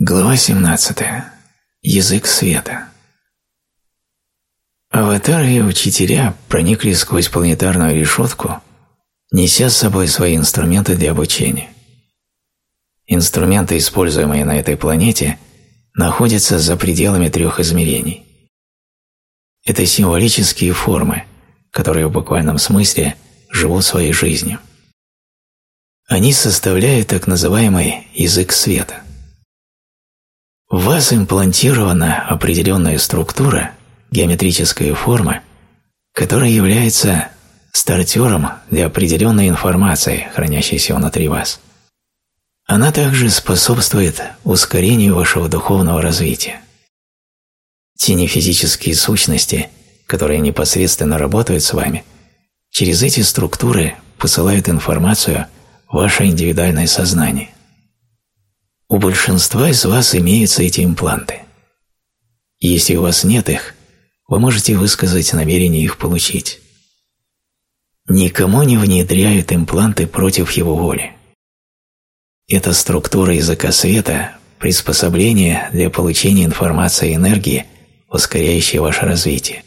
Глава 17. Язык света. Аватары и учителя проникли сквозь планетарную решетку, неся с собой свои инструменты для обучения. Инструменты, используемые на этой планете, находятся за пределами трех измерений. Это символические формы, которые в буквальном смысле живут своей жизнью. Они составляют так называемый язык света. В вас имплантирована определенная структура, геометрическая форма, которая является стартером для определенной информации, хранящейся внутри вас. Она также способствует ускорению вашего духовного развития. Те нефизические сущности, которые непосредственно работают с вами, через эти структуры посылают информацию в ваше индивидуальное сознание. У большинства из вас имеются эти импланты. Если у вас нет их, вы можете высказать намерение их получить. Никому не внедряют импланты против его воли. Это структура языка света – приспособление для получения информации и энергии, ускоряющей ваше развитие.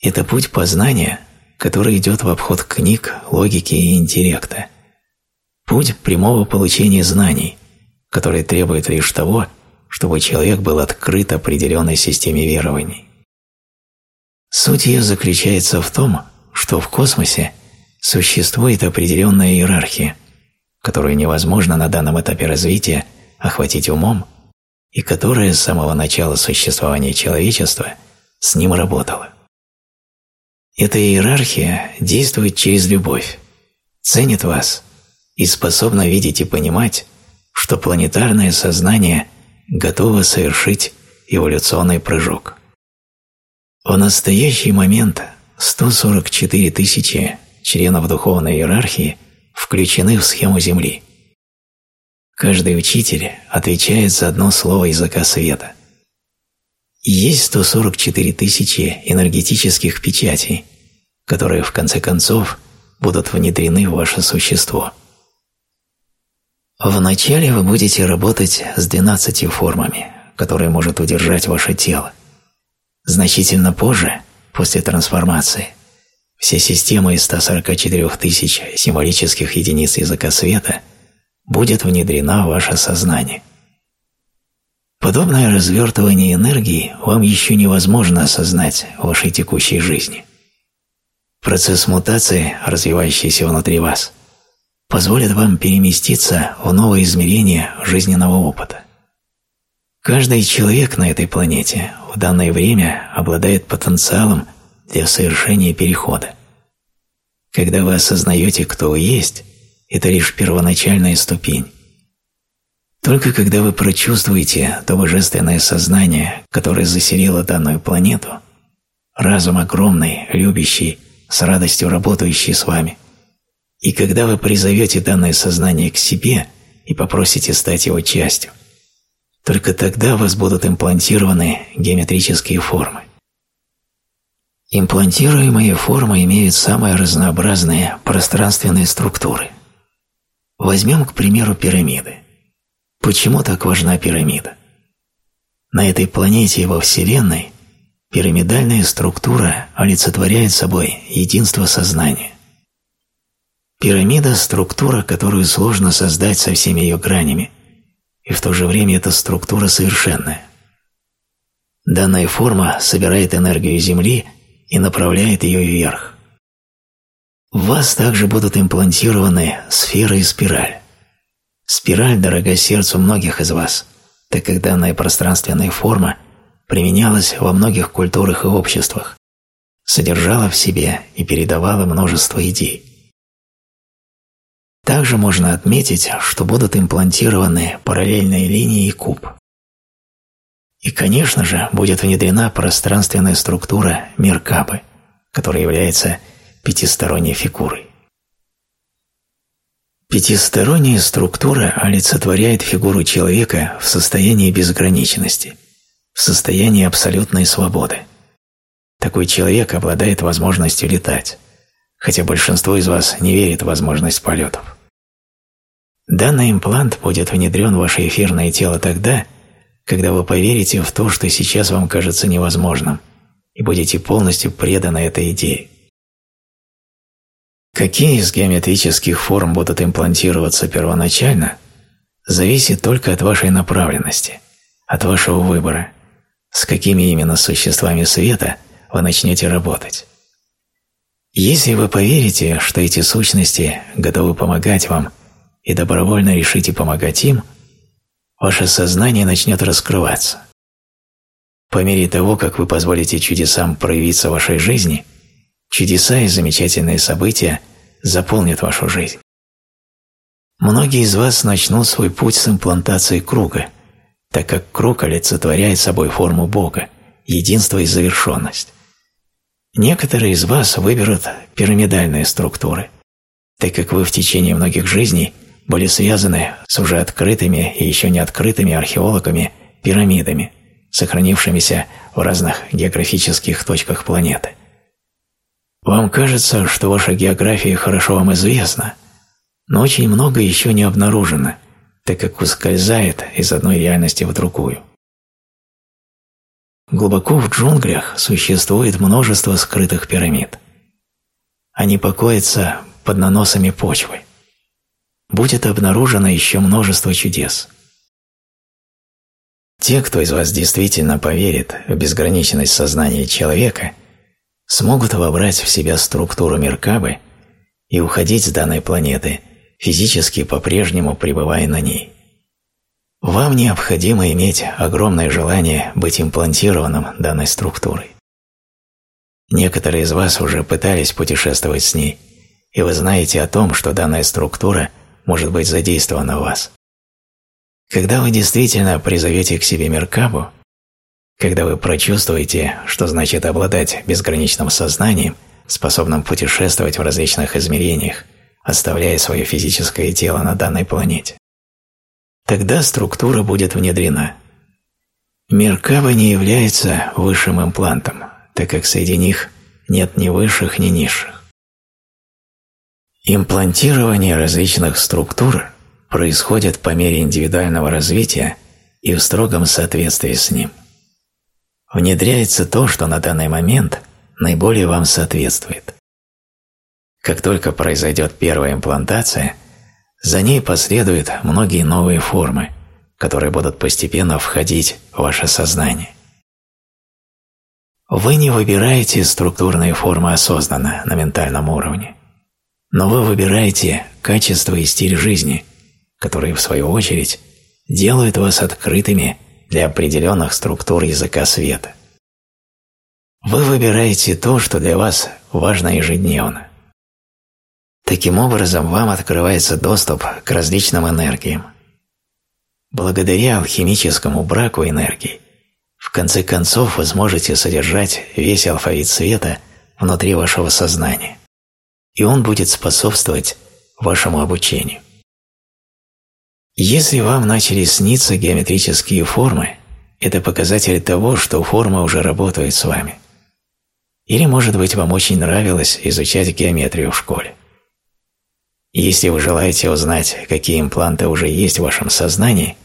Это путь познания, который идет в обход книг, логики и интеллекта. Путь прямого получения знаний, который требует лишь того, чтобы человек был открыт определенной системе верований. Суть ее заключается в том, что в космосе существует определенная иерархия, которую невозможно на данном этапе развития охватить умом и которая с самого начала существования человечества с ним работала. Эта иерархия действует через любовь, ценит вас и способна видеть и понимать, что планетарное сознание готово совершить эволюционный прыжок. В настоящий момент 144 тысячи членов духовной иерархии включены в схему Земли. Каждый учитель отвечает за одно слово языка света. Есть 144 тысячи энергетических печатей, которые в конце концов будут внедрены в ваше существо. Вначале вы будете работать с 12 формами, которые может удержать ваше тело. Значительно позже, после трансформации, все системы из 144 тысяч символических единиц языка света будет внедрена в ваше сознание. Подобное развертывание энергии вам еще невозможно осознать в вашей текущей жизни. Процесс мутации, развивающийся внутри вас, позволит вам переместиться в новое измерение жизненного опыта. Каждый человек на этой планете в данное время обладает потенциалом для совершения перехода. Когда вы осознаете, кто вы есть, это лишь первоначальная ступень. Только когда вы прочувствуете то божественное сознание, которое заселило данную планету, разум огромный, любящий, с радостью работающий с вами, и когда вы призовете данное сознание к себе и попросите стать его частью, только тогда у вас будут имплантированы геометрические формы. Имплантируемые формы имеют самые разнообразные пространственные структуры. Возьмем, к примеру, пирамиды. Почему так важна пирамида? На этой планете и во Вселенной пирамидальная структура олицетворяет собой единство сознания. Пирамида – структура, которую сложно создать со всеми ее гранями, и в то же время эта структура совершенная. Данная форма собирает энергию Земли и направляет ее вверх. В вас также будут имплантированы сфера и спираль. Спираль дорога сердцу многих из вас, так как данная пространственная форма применялась во многих культурах и обществах, содержала в себе и передавала множество идей. Также можно отметить, что будут имплантированы параллельные линии и куб. И, конечно же, будет внедрена пространственная структура Меркабы, которая является пятисторонней фигурой. Пятисторонняя структура олицетворяет фигуру человека в состоянии безграничности, в состоянии абсолютной свободы. Такой человек обладает возможностью летать, хотя большинство из вас не верит в возможность полетов. Данный имплант будет внедрен в ваше эфирное тело тогда, когда вы поверите в то, что сейчас вам кажется невозможным, и будете полностью преданы этой идее. Какие из геометрических форм будут имплантироваться первоначально, зависит только от вашей направленности, от вашего выбора, с какими именно существами света вы начнете работать. Если вы поверите, что эти сущности готовы помогать вам и добровольно решите помогать им, ваше сознание начнет раскрываться. По мере того, как вы позволите чудесам проявиться в вашей жизни, чудеса и замечательные события заполнят вашу жизнь. Многие из вас начнут свой путь с имплантации круга, так как круг олицетворяет собой форму Бога, единство и завершенность. Некоторые из вас выберут пирамидальные структуры, так как вы в течение многих жизней были связаны с уже открытыми и еще не открытыми археологами пирамидами, сохранившимися в разных географических точках планеты. Вам кажется, что ваша география хорошо вам известна, но очень много еще не обнаружено, так как ускользает из одной реальности в другую. Глубоко в джунглях существует множество скрытых пирамид. Они покоятся под наносами почвы. Будет обнаружено еще множество чудес. Те, кто из вас действительно поверит в безграничность сознания человека, смогут вобрать в себя структуру Меркабы и уходить с данной планеты, физически по-прежнему пребывая на ней. Вам необходимо иметь огромное желание быть имплантированным данной структурой. Некоторые из вас уже пытались путешествовать с ней, и вы знаете о том, что данная структура может быть задействована в вас. Когда вы действительно призовете к себе Меркабу, когда вы прочувствуете, что значит обладать безграничным сознанием, способным путешествовать в различных измерениях, оставляя свое физическое тело на данной планете, Тогда структура будет внедрена. Мир не является высшим имплантом, так как среди них нет ни высших, ни низших. Имплантирование различных структур происходит по мере индивидуального развития и в строгом соответствии с ним. Внедряется то, что на данный момент наиболее вам соответствует. Как только произойдет первая имплантация – за ней последуют многие новые формы, которые будут постепенно входить в ваше сознание. Вы не выбираете структурные формы осознанно на ментальном уровне, но вы выбираете качество и стиль жизни, которые, в свою очередь, делают вас открытыми для определенных структур языка света. Вы выбираете то, что для вас важно ежедневно. Таким образом, вам открывается доступ к различным энергиям. Благодаря алхимическому браку энергии, в конце концов вы сможете содержать весь алфавит света внутри вашего сознания, и он будет способствовать вашему обучению. Если вам начали сниться геометрические формы, это показатель того, что форма уже работает с вами. Или, может быть, вам очень нравилось изучать геометрию в школе. Если вы желаете узнать, какие импланты уже есть в вашем сознании,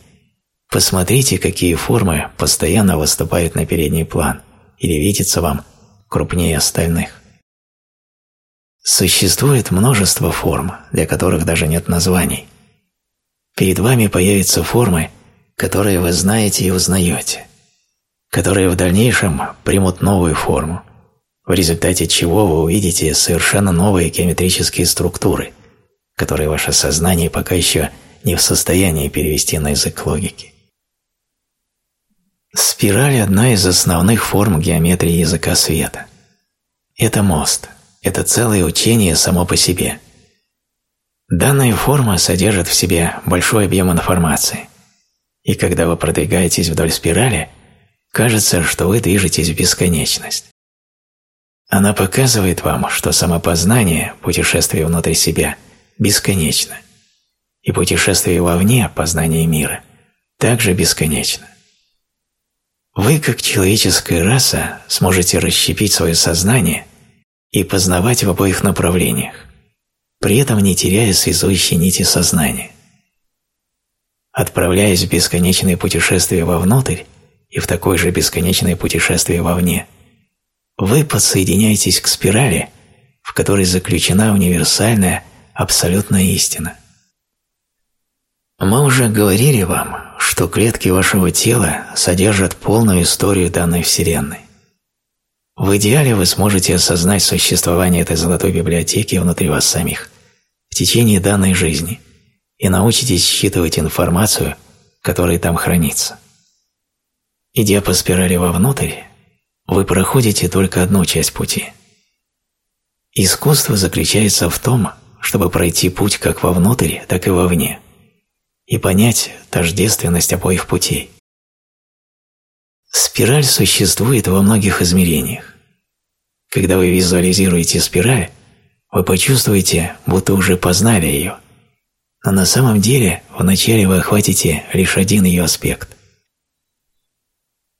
посмотрите, какие формы постоянно выступают на передний план или видятся вам крупнее остальных. Существует множество форм, для которых даже нет названий. Перед вами появятся формы, которые вы знаете и узнаете, которые в дальнейшем примут новую форму, в результате чего вы увидите совершенно новые геометрические структуры – которые ваше сознание пока еще не в состоянии перевести на язык логики. Спираль – одна из основных форм геометрии языка света. Это мост, это целое учение само по себе. Данная форма содержит в себе большой объем информации, и когда вы продвигаетесь вдоль спирали, кажется, что вы движетесь в бесконечность. Она показывает вам, что самопознание, путешествие внутрь себя – бесконечно, и путешествие вовне, познание мира, также бесконечно. Вы, как человеческая раса, сможете расщепить свое сознание и познавать в обоих направлениях, при этом не теряя связующей нити сознания, отправляясь в бесконечное путешествие вовнутрь и в такое же бесконечное путешествие вовне, вы подсоединяетесь к спирали, в которой заключена универсальная, абсолютная истина. Мы уже говорили вам, что клетки вашего тела содержат полную историю данной Вселенной. В идеале вы сможете осознать существование этой золотой библиотеки внутри вас самих в течение данной жизни и научитесь считывать информацию, которая там хранится. Идя по спирали вовнутрь, вы проходите только одну часть пути. Искусство заключается в том, чтобы пройти путь как вовнутрь, так и вовне, и понять тождественность обоих путей. Спираль существует во многих измерениях. Когда вы визуализируете спираль, вы почувствуете, будто уже познали ее, но на самом деле вначале вы охватите лишь один ее аспект.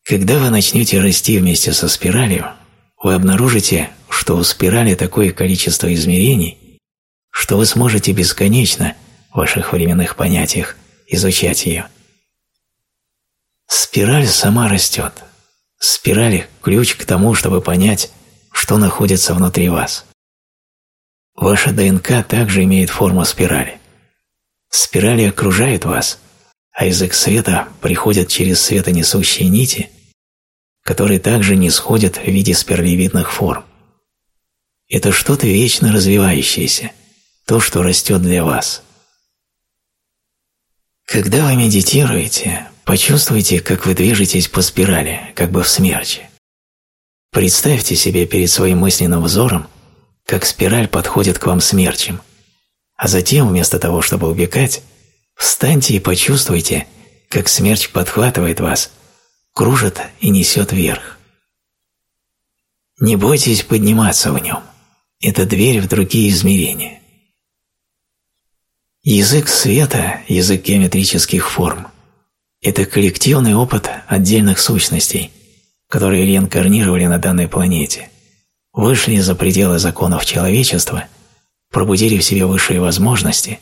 Когда вы начнете расти вместе со спиралью, вы обнаружите, что у спирали такое количество измерений, что вы сможете бесконечно в ваших временных понятиях изучать ее. Спираль сама растет. Спираль – ключ к тому, чтобы понять, что находится внутри вас. Ваша ДНК также имеет форму спирали. Спирали окружают вас, а язык света приходит через светонесущие нити, которые также не сходят в виде спиралевидных форм. Это что-то вечно развивающееся, то, что растет для вас. Когда вы медитируете, почувствуйте, как вы движетесь по спирали, как бы в смерче. Представьте себе перед своим мысленным взором, как спираль подходит к вам смерчем, а затем, вместо того, чтобы убегать, встаньте и почувствуйте, как смерч подхватывает вас, кружит и несет вверх. Не бойтесь подниматься в нем. Это дверь в другие измерения. Язык света, язык геометрических форм – это коллективный опыт отдельных сущностей, которые реинкарнировали на данной планете, вышли за пределы законов человечества, пробудили в себе высшие возможности,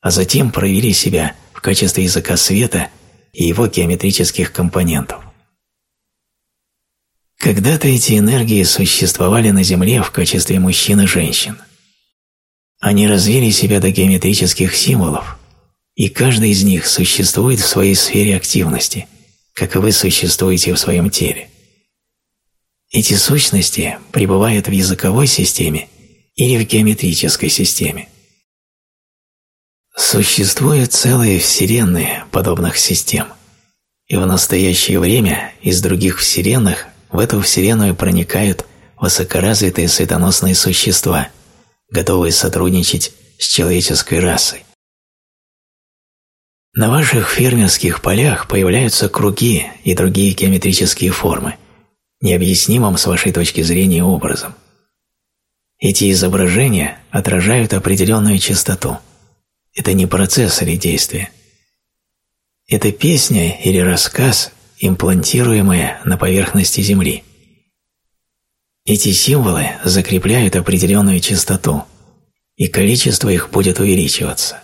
а затем проявили себя в качестве языка света и его геометрических компонентов. Когда-то эти энергии существовали на Земле в качестве мужчин и женщин – они развили себя до геометрических символов, и каждый из них существует в своей сфере активности, как и вы существуете в своем теле. Эти сущности пребывают в языковой системе или в геометрической системе. Существуют целые вселенные подобных систем, и в настоящее время из других вселенных в эту вселенную проникают высокоразвитые светоносные существа – готовые сотрудничать с человеческой расой. На ваших фермерских полях появляются круги и другие геометрические формы, необъяснимым с вашей точки зрения образом. Эти изображения отражают определенную частоту. Это не процесс или действие. Это песня или рассказ, имплантируемая на поверхности Земли – эти символы закрепляют определенную частоту, и количество их будет увеличиваться.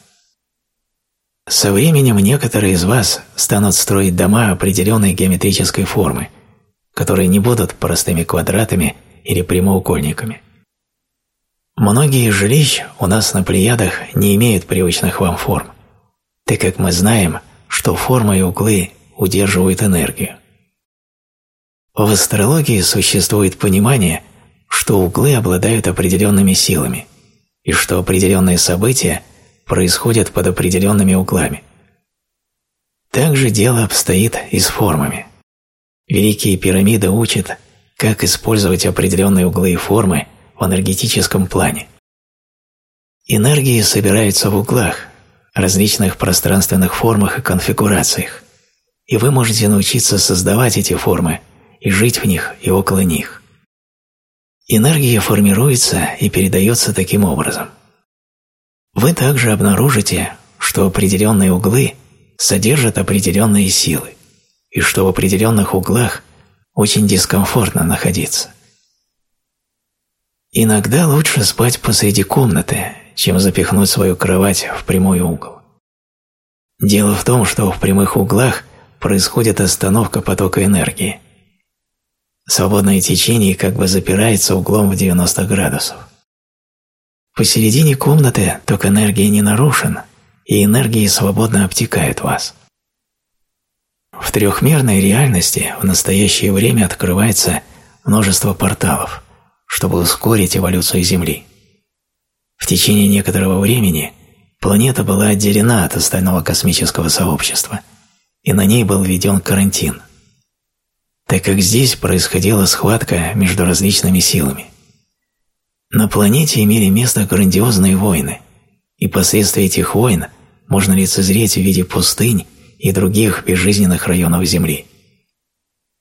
Со временем некоторые из вас станут строить дома определенной геометрической формы, которые не будут простыми квадратами или прямоугольниками. Многие жилищ у нас на Плеядах не имеют привычных вам форм, так как мы знаем, что формы и углы удерживают энергию. В астрологии существует понимание, что углы обладают определенными силами и что определенные события происходят под определенными углами. Также дело обстоит и с формами. Великие пирамиды учат, как использовать определенные углы и формы в энергетическом плане. Энергии собираются в углах, различных пространственных формах и конфигурациях, и вы можете научиться создавать эти формы и жить в них и около них. Энергия формируется и передается таким образом. Вы также обнаружите, что определенные углы содержат определенные силы, и что в определенных углах очень дискомфортно находиться. Иногда лучше спать посреди комнаты, чем запихнуть свою кровать в прямой угол. Дело в том, что в прямых углах происходит остановка потока энергии. Свободное течение как бы запирается углом в 90 градусов. Посередине комнаты ток энергии не нарушен, и энергии свободно обтекают вас. В трехмерной реальности в настоящее время открывается множество порталов, чтобы ускорить эволюцию Земли. В течение некоторого времени планета была отделена от остального космического сообщества, и на ней был введен карантин, так как здесь происходила схватка между различными силами. На планете имели место грандиозные войны, и последствия этих войн можно лицезреть в виде пустынь и других безжизненных районов Земли.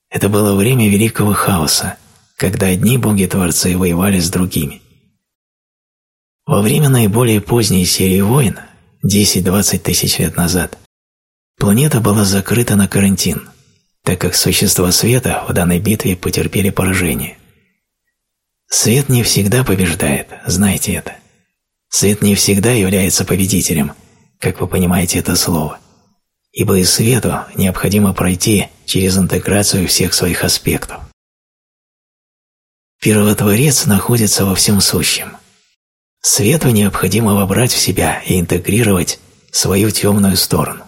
Это было время великого хаоса, когда одни боги-творцы воевали с другими. Во время наиболее поздней серии войн, 10-20 тысяч лет назад, планета была закрыта на карантин, так как существа света в данной битве потерпели поражение. Свет не всегда побеждает, знайте это. Свет не всегда является победителем, как вы понимаете это слово – ибо и свету необходимо пройти через интеграцию всех своих аспектов. Первотворец находится во всем сущем. Свету необходимо вобрать в себя и интегрировать свою темную сторону.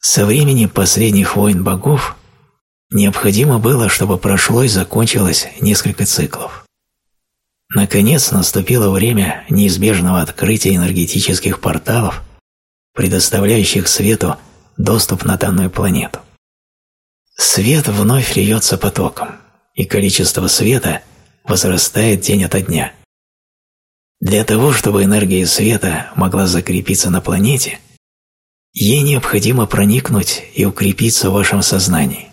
Со времени последних войн богов необходимо было, чтобы прошло и закончилось несколько циклов. Наконец наступило время неизбежного открытия энергетических порталов предоставляющих свету доступ на данную планету. Свет вновь льется потоком, и количество света возрастает день ото дня. Для того, чтобы энергия света могла закрепиться на планете, ей необходимо проникнуть и укрепиться в вашем сознании.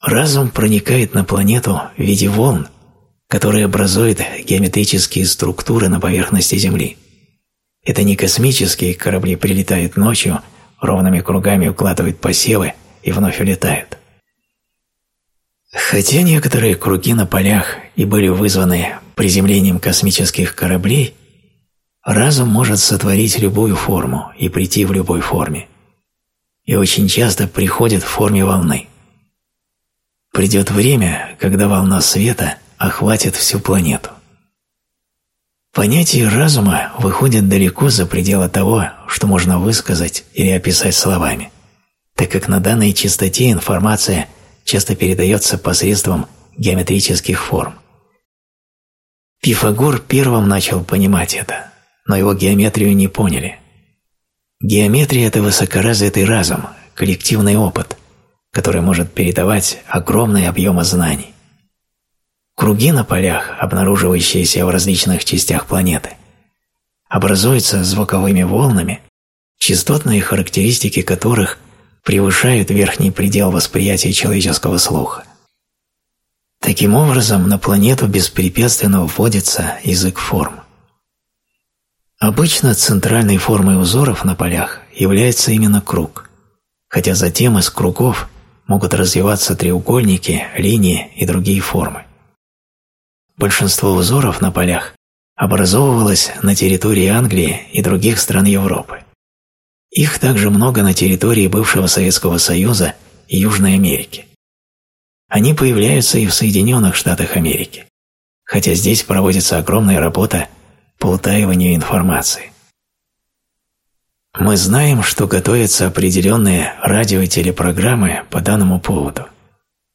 Разум проникает на планету в виде волн, которые образуют геометрические структуры на поверхности Земли. Это не космические корабли прилетают ночью, ровными кругами укладывают посевы и вновь улетают. Хотя некоторые круги на полях и были вызваны приземлением космических кораблей, разум может сотворить любую форму и прийти в любой форме. И очень часто приходит в форме волны. Придет время, когда волна света охватит всю планету. Понятие разума выходит далеко за пределы того, что можно высказать или описать словами, так как на данной частоте информация часто передается посредством геометрических форм. Пифагор первым начал понимать это, но его геометрию не поняли. Геометрия – это высокоразвитый разум, коллективный опыт, который может передавать огромные объемы знаний. Круги на полях, обнаруживающиеся в различных частях планеты, образуются звуковыми волнами, частотные характеристики которых превышают верхний предел восприятия человеческого слуха. Таким образом, на планету беспрепятственно вводится язык форм. Обычно центральной формой узоров на полях является именно круг, хотя затем из кругов могут развиваться треугольники, линии и другие формы. Большинство узоров на полях образовывалось на территории Англии и других стран Европы. Их также много на территории бывшего Советского Союза и Южной Америки. Они появляются и в Соединенных Штатах Америки, хотя здесь проводится огромная работа по утаиванию информации. Мы знаем, что готовятся определенные радио- и телепрограммы по данному поводу.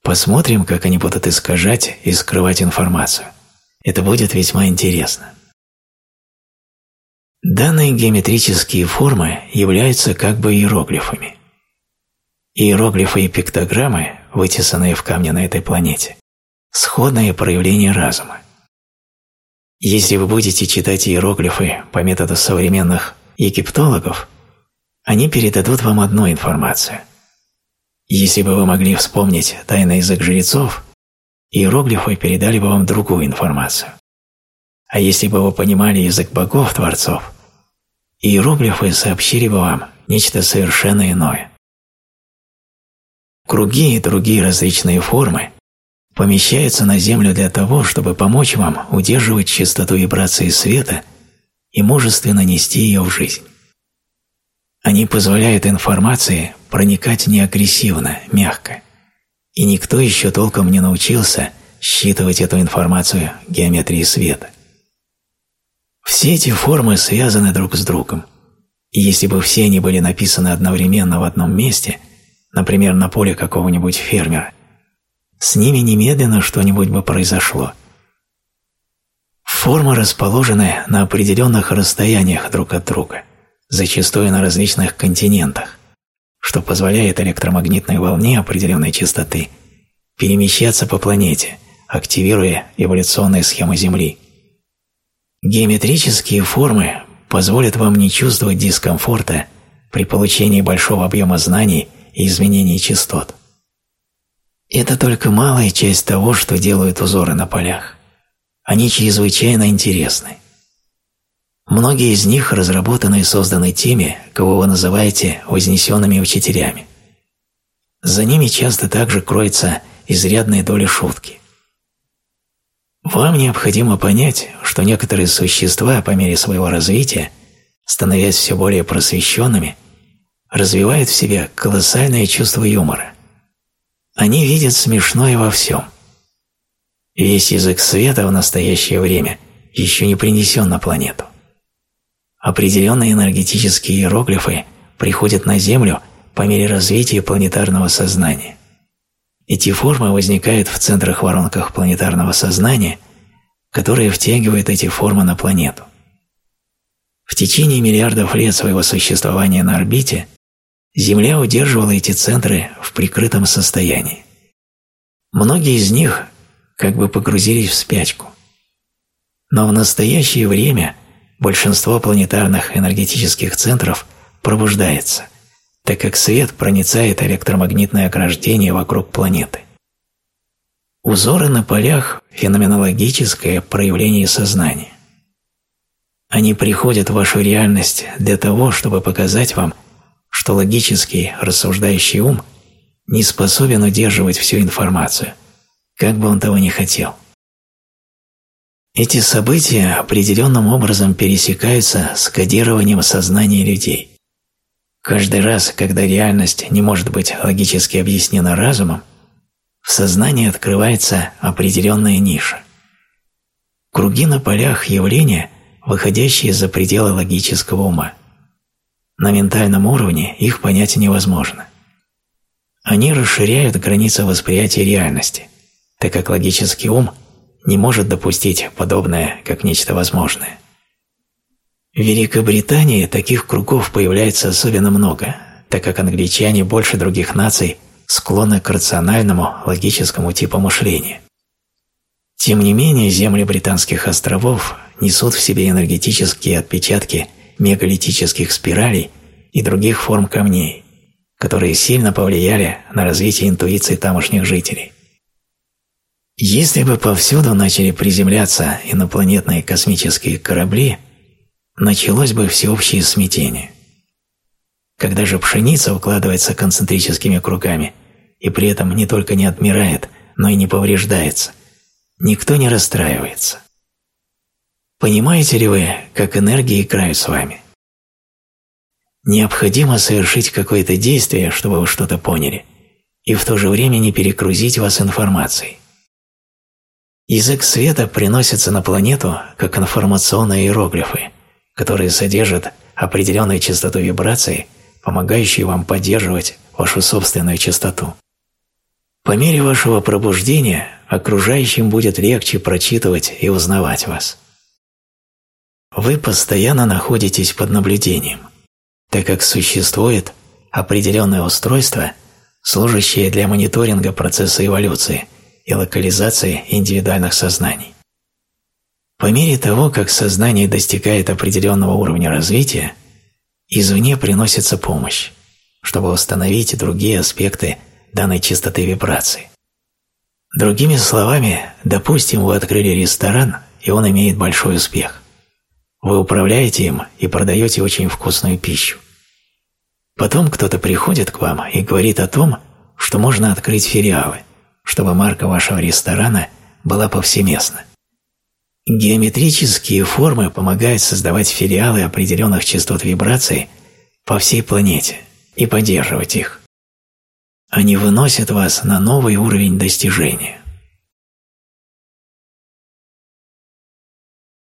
Посмотрим, как они будут искажать и скрывать информацию. Это будет весьма интересно. Данные геометрические формы являются как бы иероглифами. Иероглифы и пиктограммы, вытесанные в камне на этой планете, сходное проявление разума. Если вы будете читать иероглифы по методу современных египтологов, они передадут вам одну информацию – если бы вы могли вспомнить тайный язык жрецов, иероглифы передали бы вам другую информацию. А если бы вы понимали язык богов-творцов, иероглифы сообщили бы вам нечто совершенно иное. Круги и другие различные формы помещаются на Землю для того, чтобы помочь вам удерживать частоту вибрации света и мужественно нести ее в жизнь. Они позволяют информации проникать не агрессивно, мягко. И никто еще толком не научился считывать эту информацию геометрии света. Все эти формы связаны друг с другом. И если бы все они были написаны одновременно в одном месте, например, на поле какого-нибудь фермера, с ними немедленно что-нибудь бы произошло. Формы расположены на определенных расстояниях друг от друга, зачастую на различных континентах, что позволяет электромагнитной волне определенной частоты перемещаться по планете, активируя эволюционные схемы Земли. Геометрические формы позволят вам не чувствовать дискомфорта при получении большого объема знаний и изменении частот. Это только малая часть того, что делают узоры на полях. Они чрезвычайно интересны. Многие из них разработаны и созданы теми, кого вы называете вознесенными учителями. За ними часто также кроется изрядная доля шутки. Вам необходимо понять, что некоторые существа по мере своего развития, становясь все более просвещенными, развивают в себе колоссальное чувство юмора. Они видят смешное во всем. Весь язык света в настоящее время еще не принесен на планету. Определенные энергетические иероглифы приходят на Землю по мере развития планетарного сознания. Эти формы возникают в центрах-воронках планетарного сознания, которые втягивают эти формы на планету. В течение миллиардов лет своего существования на орбите Земля удерживала эти центры в прикрытом состоянии. Многие из них как бы погрузились в спячку. Но в настоящее время большинство планетарных энергетических центров пробуждается, так как свет проницает электромагнитное ограждение вокруг планеты. Узоры на полях – феноменологическое проявление сознания. Они приходят в вашу реальность для того, чтобы показать вам – что логический, рассуждающий ум не способен удерживать всю информацию, как бы он того ни хотел. Эти события определенным образом пересекаются с кодированием сознания людей. Каждый раз, когда реальность не может быть логически объяснена разумом, в сознании открывается определенная ниша. Круги на полях явления, выходящие за пределы логического ума. На ментальном уровне их понять невозможно. Они расширяют границы восприятия реальности, так как логический ум не может допустить подобное как нечто возможное. В Великобритании таких кругов появляется особенно много, так как англичане больше других наций склонны к рациональному, логическому типу мышления. Тем не менее, земли британских островов несут в себе энергетические отпечатки – мегалитических спиралей и других форм камней, которые сильно повлияли на развитие интуиции тамошних жителей. Если бы повсюду начали приземляться инопланетные космические корабли, началось бы всеобщее смятение. Когда же пшеница укладывается концентрическими кругами и при этом не только не отмирает, но и не повреждается, никто не расстраивается. Понимаете ли вы, как энергии играют с вами? Необходимо совершить какое-то действие, чтобы вы что-то поняли, и в то же время не перегрузить вас информацией. Язык света приносится на планету как информационные иероглифы, которые содержат определенную частоту вибраций, помогающую вам поддерживать вашу собственную частоту. По мере вашего пробуждения окружающим будет легче прочитывать и узнавать вас. Вы постоянно находитесь под наблюдением, так как существует определенное устройство, служащее для мониторинга процесса эволюции и локализации индивидуальных сознаний. По мере того, как сознание достигает определенного уровня развития, извне приносится помощь, чтобы установить другие аспекты данной частоты вибрации. Другими словами, допустим, вы открыли ресторан, и он имеет большой успех. Вы управляете им и продаете очень вкусную пищу. Потом кто-то приходит к вам и говорит о том, что можно открыть филиалы, чтобы марка вашего ресторана была повсеместна. Геометрические формы помогают создавать филиалы определенных частот вибраций, по всей планете и поддерживать их. Они выносят вас на новый уровень достижения.